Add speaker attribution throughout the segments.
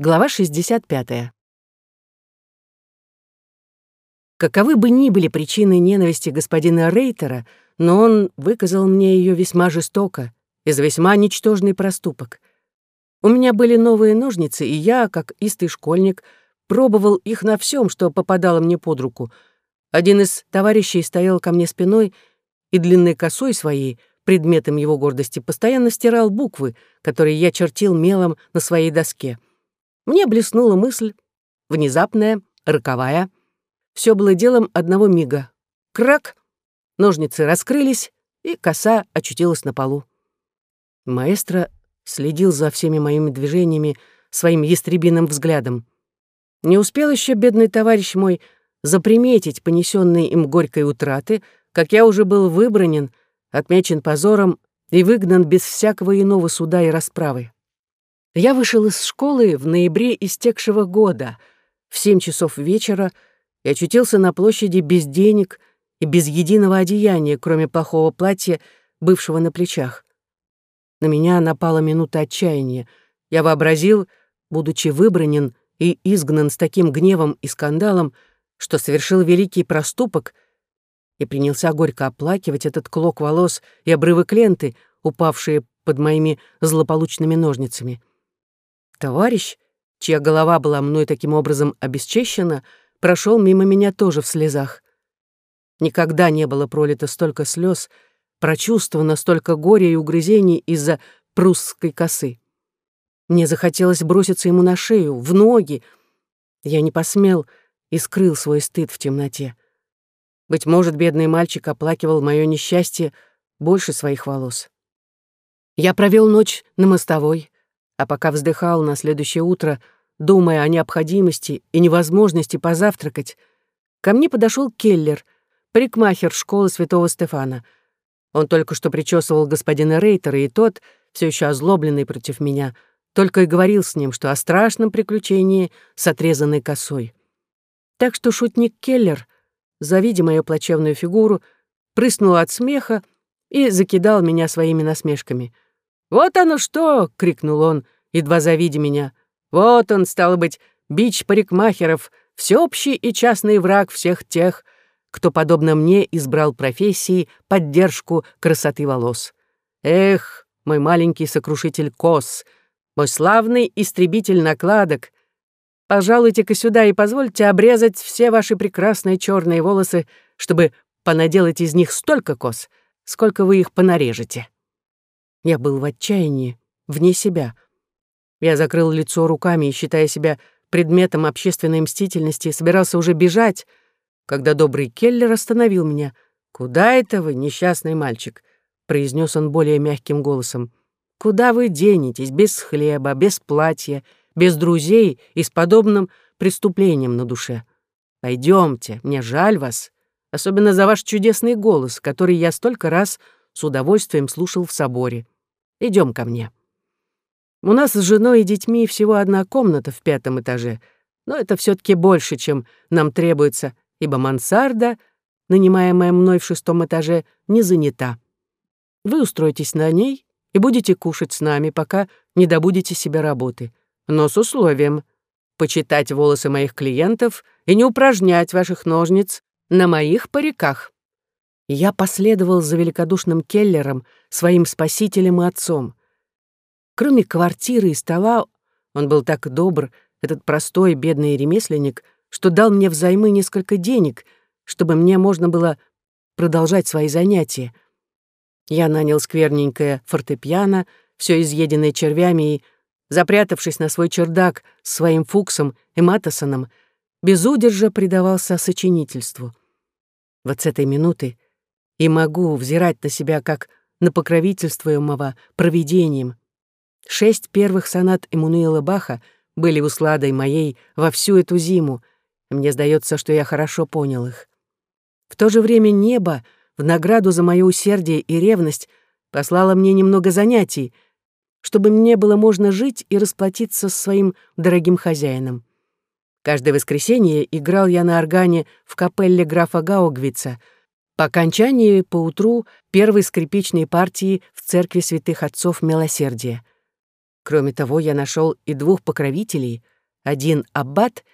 Speaker 1: Глава 65. Каковы бы ни были причины ненависти господина Рейтера, но он выказал мне ее весьма жестоко и за весьма ничтожный проступок. У меня были новые ножницы, и я, как истый школьник, пробовал их на всем, что попадало мне под руку. Один из товарищей стоял ко мне спиной и длинной косой своей, предметом его гордости, постоянно стирал буквы, которые я чертил мелом на своей доске — мне блеснула мысль, внезапная, роковая. Все было делом одного мига. Крак! Ножницы раскрылись, и коса очутилась на полу. Маэстро следил за всеми моими движениями своим ястребиным взглядом. Не успел еще бедный товарищ мой заприметить понесенные им горькой утраты, как я уже был выбранен, отмечен позором и выгнан без всякого иного суда и расправы. Я вышел из школы в ноябре истекшего года, в семь часов вечера, и очутился на площади без денег и без единого одеяния, кроме плохого платья, бывшего на плечах. На меня напала минута отчаяния. Я вообразил, будучи выбранен и изгнан с таким гневом и скандалом, что совершил великий проступок, и принялся горько оплакивать этот клок волос и обрывок ленты, упавшие под моими злополучными ножницами. Товарищ, чья голова была мной таким образом обесчещена, прошел мимо меня тоже в слезах. Никогда не было пролито столько слез, прочувствовано столько горя и угрызений из-за прусской косы. Мне захотелось броситься ему на шею, в ноги. Я не посмел и скрыл свой стыд в темноте. Быть может, бедный мальчик оплакивал мое несчастье больше своих волос. Я провел ночь на мостовой, а пока вздыхал на следующее утро, думая о необходимости и невозможности позавтракать, ко мне подошел Келлер, парикмахер школы святого Стефана. Он только что причесывал господина Рейтера, и тот, все еще озлобленный против меня, только и говорил с ним, что о страшном приключении с отрезанной косой. Так что шутник Келлер, завидя мою плачевную фигуру, прыснул от смеха и закидал меня своими насмешками — «Вот оно что!» — крикнул он, едва завидя меня. «Вот он, стал быть, бич парикмахеров, всеобщий и частный враг всех тех, кто, подобно мне, избрал профессии поддержку красоты волос. Эх, мой маленький сокрушитель кос, мой славный истребитель накладок, пожалуйте-ка сюда и позвольте обрезать все ваши прекрасные черные волосы, чтобы понаделать из них столько кос, сколько вы их понарежете». Я был в отчаянии, вне себя. Я закрыл лицо руками и, считая себя предметом общественной мстительности, собирался уже бежать, когда добрый Келлер остановил меня. «Куда это вы, несчастный мальчик?» — произнес он более мягким голосом. «Куда вы денетесь, без хлеба, без платья, без друзей и с подобным преступлением на душе? Пойдемте, мне жаль вас, особенно за ваш чудесный голос, который я столько раз с удовольствием слушал в соборе. Идем ко мне. У нас с женой и детьми всего одна комната в пятом этаже, но это все таки больше, чем нам требуется, ибо мансарда, нанимаемая мной в шестом этаже, не занята. Вы устроитесь на ней и будете кушать с нами, пока не добудете себе работы, но с условием почитать волосы моих клиентов и не упражнять ваших ножниц на моих париках я последовал за великодушным Келлером, своим спасителем и отцом. Кроме квартиры и стола, он был так добр, этот простой бедный ремесленник, что дал мне взаймы несколько денег, чтобы мне можно было продолжать свои занятия. Я нанял скверненькое фортепиано, все изъеденное червями, и, запрятавшись на свой чердак с своим Фуксом и Матасоном, без удержа предавался сочинительству. Вот с этой минуты и могу взирать на себя как на покровительствуемого провидением. Шесть первых сонат Эммануила Баха были усладой моей во всю эту зиму, и мне сдается, что я хорошо понял их. В то же время небо, в награду за мое усердие и ревность, послало мне немного занятий, чтобы мне было можно жить и расплатиться с своим дорогим хозяином. Каждое воскресенье играл я на органе в капелле графа Гаугвица — по окончании поутру первой скрипичной партии в церкви святых отцов милосердия. Кроме того, я нашел и двух покровителей. Один аббат,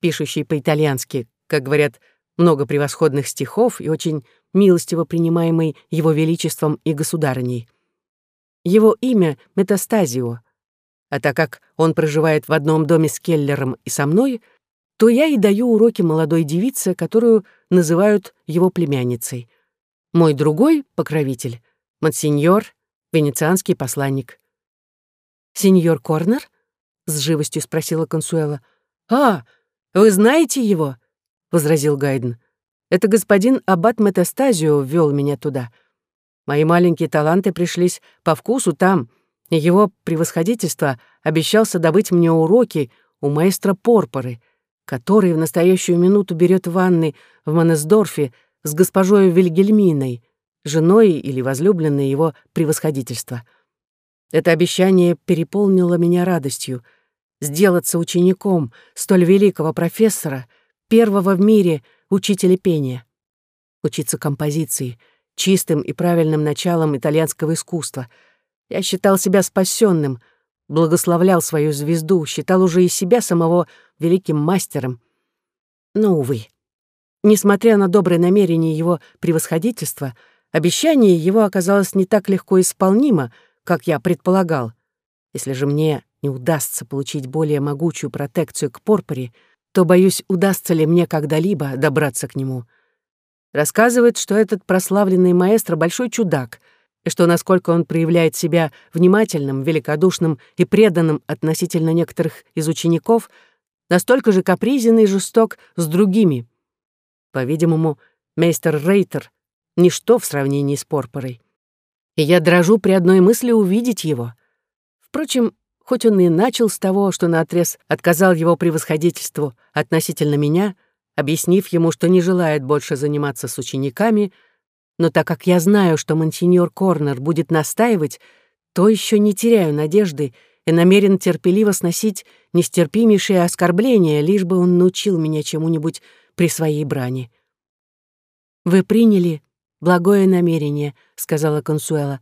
Speaker 1: пишущий по-итальянски, как говорят, много превосходных стихов и очень милостиво принимаемый его величеством и государыней. Его имя — Метастазио. А так как он проживает в одном доме с Келлером и со мной, то я и даю уроки молодой девице, которую называют его племянницей. Мой другой покровитель — монсеньор, венецианский посланник. «Сеньор Корнер?» — с живостью спросила Консуэла. «А, вы знаете его?» — возразил Гайден. «Это господин Аббат Метастазио ввел меня туда. Мои маленькие таланты пришлись по вкусу там, и его превосходительство обещался добыть мне уроки у маэстро Порпоры, который в настоящую минуту берет ванны в Монесдорфе с госпожой Вильгельминой, женой или возлюбленной его превосходительства. Это обещание переполнило меня радостью. Сделаться учеником столь великого профессора, первого в мире учителя пения. Учиться композиции, чистым и правильным началом итальянского искусства. Я считал себя спасенным, благословлял свою звезду, считал уже и себя самого великим мастером. Но, увы, несмотря на добрые намерения его превосходительства, обещание его оказалось не так легко исполнимо, как я предполагал. Если же мне не удастся получить более могучую протекцию к Порпоре, то, боюсь, удастся ли мне когда-либо добраться к нему. Рассказывает, что этот прославленный маэстро — большой чудак, и что, насколько он проявляет себя внимательным, великодушным и преданным относительно некоторых из учеников, настолько же капризен и жесток с другими. По-видимому, мейстер Рейтер — ничто в сравнении с Порпорой и я дрожу при одной мысли увидеть его. Впрочем, хоть он и начал с того, что наотрез отказал его превосходительству относительно меня, объяснив ему, что не желает больше заниматься с учениками, но так как я знаю, что монсеньор Корнер будет настаивать, то еще не теряю надежды и намерен терпеливо сносить нестерпимейшие оскорбления, лишь бы он научил меня чему-нибудь при своей брани. Вы приняли благое намерение», — сказала Консуэла.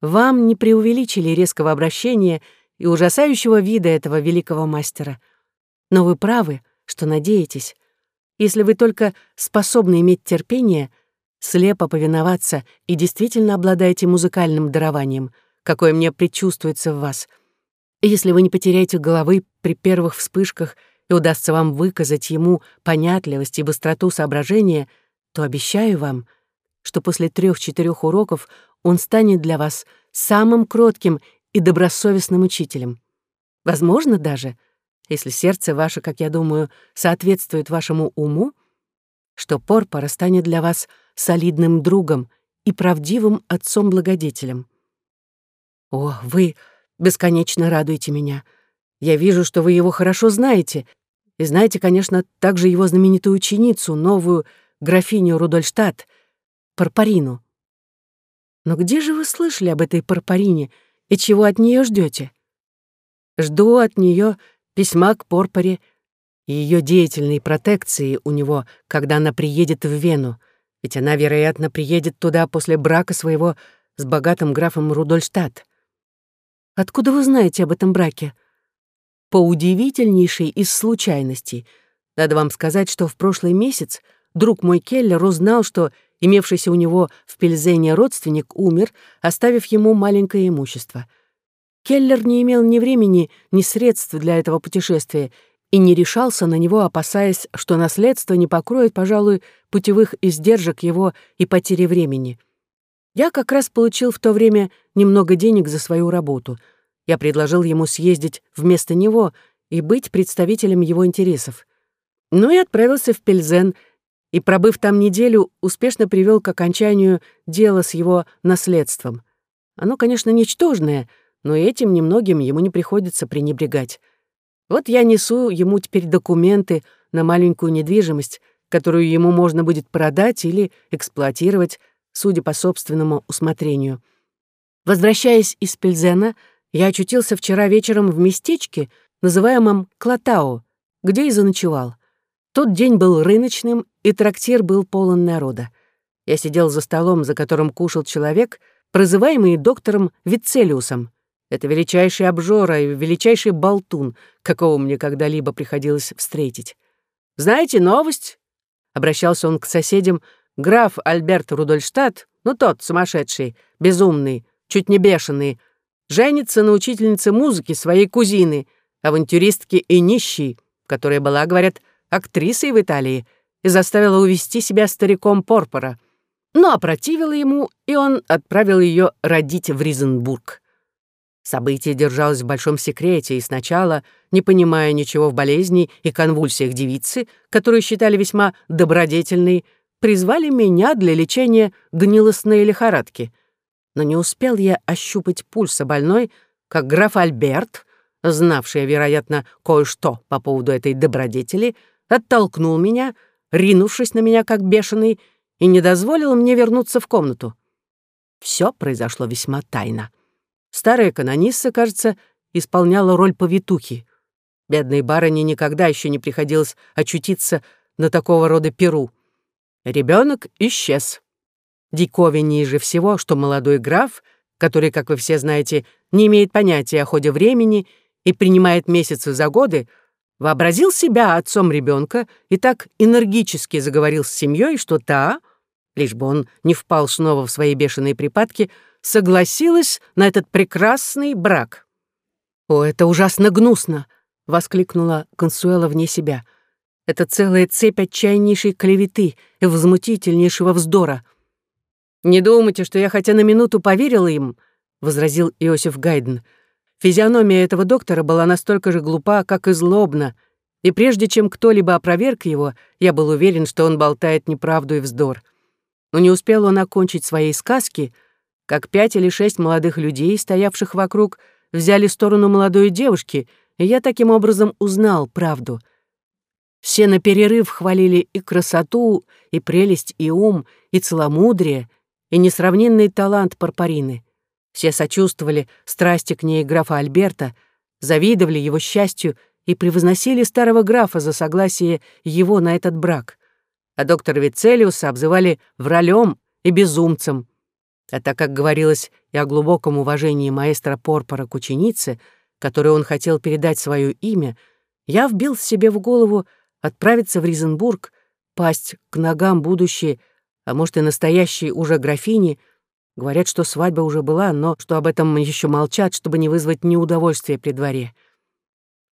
Speaker 1: «Вам не преувеличили резкого обращения и ужасающего вида этого великого мастера. Но вы правы, что надеетесь. Если вы только способны иметь терпение, слепо повиноваться и действительно обладаете музыкальным дарованием, какое мне предчувствуется в вас, если вы не потеряете головы при первых вспышках и удастся вам выказать ему понятливость и быстроту соображения, то обещаю вам — что после трех-четырех уроков он станет для вас самым кротким и добросовестным учителем. Возможно даже, если сердце ваше, как я думаю, соответствует вашему уму, что Порпора станет для вас солидным другом и правдивым отцом-благодетелем. О, вы бесконечно радуете меня. Я вижу, что вы его хорошо знаете, и знаете, конечно, также его знаменитую ученицу, новую графиню Рудольштадт, Парпарину. Но где же вы слышали об этой Парпарине и чего от нее ждете? Жду от нее письма к Порпоре и ее деятельной протекции у него, когда она приедет в Вену, ведь она, вероятно, приедет туда после брака своего с богатым графом Рудольштадт. Откуда вы знаете об этом браке? По удивительнейшей из случайностей. Надо вам сказать, что в прошлый месяц друг мой Келлер узнал, что Имевшийся у него в Пельзене родственник умер, оставив ему маленькое имущество. Келлер не имел ни времени, ни средств для этого путешествия и не решался на него, опасаясь, что наследство не покроет, пожалуй, путевых издержек его и потери времени. Я как раз получил в то время немного денег за свою работу. Я предложил ему съездить вместо него и быть представителем его интересов. Ну и отправился в Пельзен — и, пробыв там неделю, успешно привел к окончанию дело с его наследством. Оно, конечно, ничтожное, но этим немногим ему не приходится пренебрегать. Вот я несу ему теперь документы на маленькую недвижимость, которую ему можно будет продать или эксплуатировать, судя по собственному усмотрению. Возвращаясь из Пельзена, я очутился вчера вечером в местечке, называемом Клатао, где и заночевал. Тот день был рыночным, и трактир был полон народа. Я сидел за столом, за которым кушал человек, прозываемый доктором Вицелиусом. Это величайший обжора и величайший болтун, какого мне когда-либо приходилось встретить. Знаете новость?» Обращался он к соседям. «Граф Альберт Рудольштадт, ну тот, сумасшедший, безумный, чуть не бешеный, женится на учительнице музыки своей кузины, авантюристки и нищей, которая была, говорят, актрисой в Италии, и заставила увести себя стариком Порпора. Но опротивила ему, и он отправил ее родить в Ризенбург. Событие держалось в большом секрете, и сначала, не понимая ничего в болезни и конвульсиях девицы, которую считали весьма добродетельной, призвали меня для лечения гнилостной лихорадки. Но не успел я ощупать пульса больной, как граф Альберт, знавший, вероятно, кое-что по поводу этой добродетели, оттолкнул меня, ринувшись на меня как бешеный, и не дозволил мне вернуться в комнату. Все произошло весьма тайно. Старая канонисса, кажется, исполняла роль повитухи. Бедной барыне никогда еще не приходилось очутиться на такого рода перу. Ребенок исчез. Диковиннее же всего, что молодой граф, который, как вы все знаете, не имеет понятия о ходе времени и принимает месяцы за годы, вообразил себя отцом ребенка и так энергически заговорил с семьей, что та, лишь бы он не впал снова в свои бешеные припадки, согласилась на этот прекрасный брак. «О, это ужасно гнусно!» — воскликнула Консуэла вне себя. «Это целая цепь отчаяннейшей клеветы и возмутительнейшего вздора». «Не думайте, что я хотя на минуту поверила им», — возразил Иосиф Гайден. Физиономия этого доктора была настолько же глупа, как и злобна, и прежде чем кто-либо опроверг его, я был уверен, что он болтает неправду и вздор. Но не успел он окончить своей сказки — как пять или шесть молодых людей, стоявших вокруг, взяли сторону молодой девушки, и я таким образом узнал правду. Все на перерыв хвалили и красоту, и прелесть, и ум, и целомудрие, и несравненный талант Парпарины. Все сочувствовали страсти к ней графа Альберта, завидовали его счастью и превозносили старого графа за согласие его на этот брак. А доктора Вицелиуса обзывали вралем и безумцем. А так как говорилось и о глубоком уважении маэстро Порпора к ученице, которой он хотел передать свое имя, я вбил себе в голову отправиться в Ризенбург, пасть к ногам будущей, а может и настоящей уже графини. Говорят, что свадьба уже была, но что об этом еще молчат, чтобы не вызвать неудовольствия при дворе.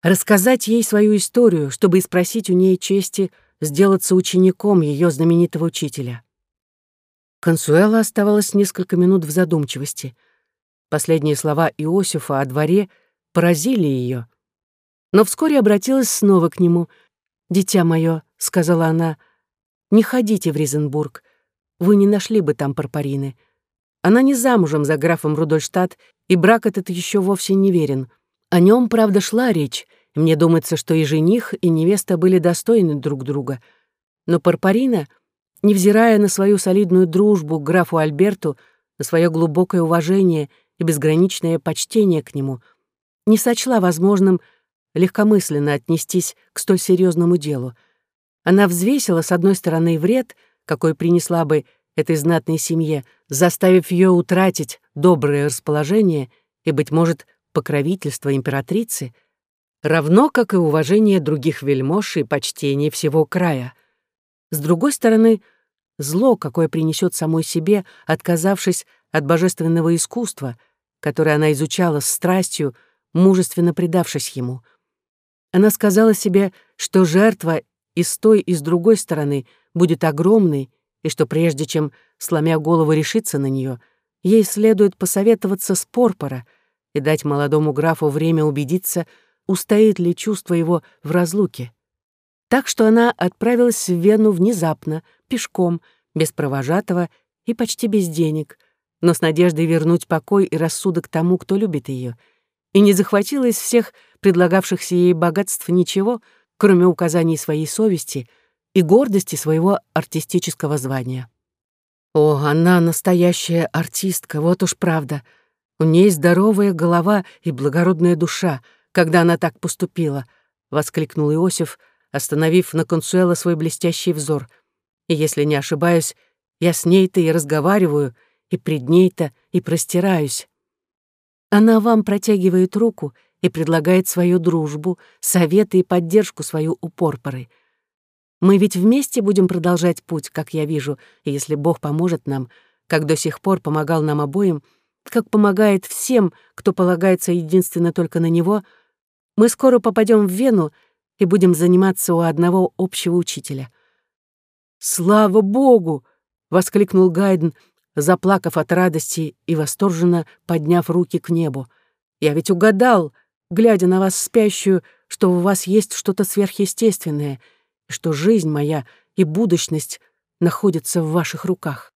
Speaker 1: Рассказать ей свою историю, чтобы и спросить у ней чести сделаться учеником ее знаменитого учителя. Консуэла оставалась несколько минут в задумчивости. Последние слова Иосифа о дворе поразили ее. Но вскоре обратилась снова к нему. «Дитя мое», — сказала она, — «не ходите в Ризенбург. Вы не нашли бы там Парпарины. Она не замужем за графом Рудольштадт, и брак этот еще вовсе не верен. О нем, правда, шла речь, и мне думается, что и жених, и невеста были достойны друг друга. Но Парпарина — невзирая на свою солидную дружбу к графу Альберту, на свое глубокое уважение и безграничное почтение к нему, не сочла возможным легкомысленно отнестись к столь серьезному делу. Она взвесила, с одной стороны, вред, какой принесла бы этой знатной семье, заставив ее утратить доброе расположение и, быть может, покровительство императрицы, равно как и уважение других вельмож и почтение всего края. С другой стороны, зло, какое принесет самой себе, отказавшись от божественного искусства, которое она изучала с страстью, мужественно предавшись ему. Она сказала себе, что жертва и с той, и с другой стороны будет огромной, и что прежде чем, сломя голову, решиться на нее, ей следует посоветоваться с Порпора и дать молодому графу время убедиться, устоит ли чувство его в разлуке. Так что она отправилась в Вену внезапно, пешком, без провожатого и почти без денег, но с надеждой вернуть покой и рассудок тому, кто любит ее, и не захватила из всех предлагавшихся ей богатств ничего, кроме указаний своей совести и гордости своего артистического звания. О, она настоящая артистка, вот уж правда. У ней здоровая голова и благородная душа, когда она так поступила, — воскликнул Иосиф, — остановив на Консуэла свой блестящий взор. И если не ошибаюсь, я с ней-то и разговариваю, и пред ней-то и простираюсь. Она вам протягивает руку и предлагает свою дружбу, советы и поддержку свою упорпоры. Мы ведь вместе будем продолжать путь, как я вижу, и если Бог поможет нам, как до сих пор помогал нам обоим, как помогает всем, кто полагается единственно только на Него, мы скоро попадем в Вену и будем заниматься у одного общего учителя. «Слава Богу!» — воскликнул Гайден, заплакав от радости и восторженно подняв руки к небу. «Я ведь угадал, глядя на вас спящую, что у вас есть что-то сверхъестественное, что жизнь моя и будущность находятся в ваших руках».